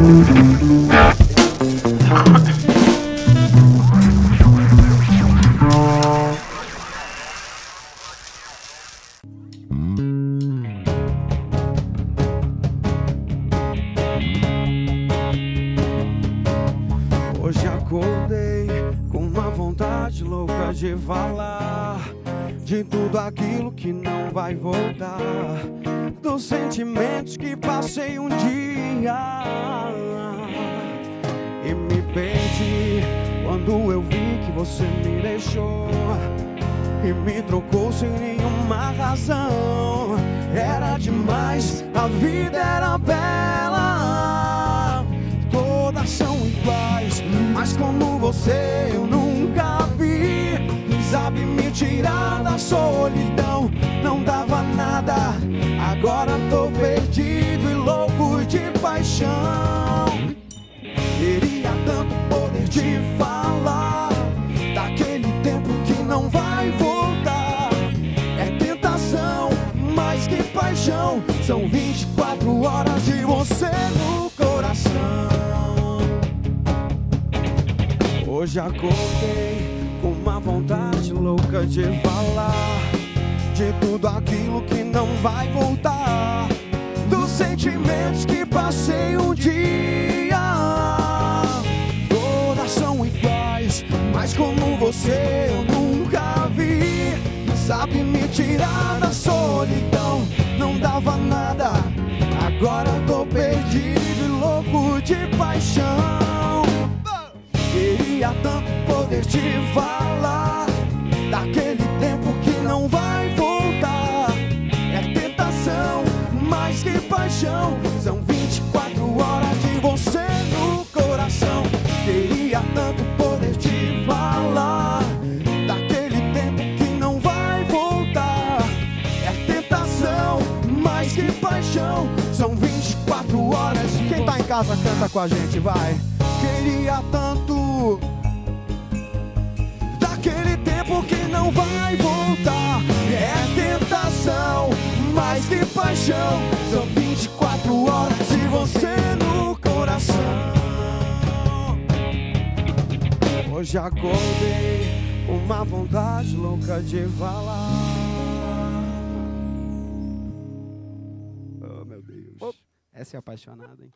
Hoje acordei com uma vontade louca de falar de tudo aquilo que não vai voltar, dos sentimentos que passei um dia. E me perdi quando eu vi que você me deixou. E me trocou sem nenhuma razão. Era demais, a vida era bela, todas são iguais, mas como você solidão, não dava nada. Agora tô perdido e louco de paixão. Queria tanto poder te falar daquele tempo que não vai voltar. É tentação, mais que paixão. São 24 horas de você no coração. Hoje acordei com uma vontade louca de falar de tudo aquilo que não vai voltar, dos sentimentos que passei um dia. Todas são iguais, mas como você eu nunca vi. Sabe me tirar da solidão, não dava nada. Agora tô perdido e louco de paixão. Queria tanto poder te falar daquele tempo que não vai voltar. É tentação, mais que paixão. São 24 horas de você no coração. Queria tanto poder te falar daquele tempo que não vai voltar. É tentação, mais que paixão. São 24 horas. Quem tá em casa canta com a gente, vai. Queria tanto tempo que não vai voltar. É tentação, mais que paixão. São 24 horas de você no coração. Hoje acordei uma vontade louca de falar. Oh, meu Deus. Essa é apaixonada, hein?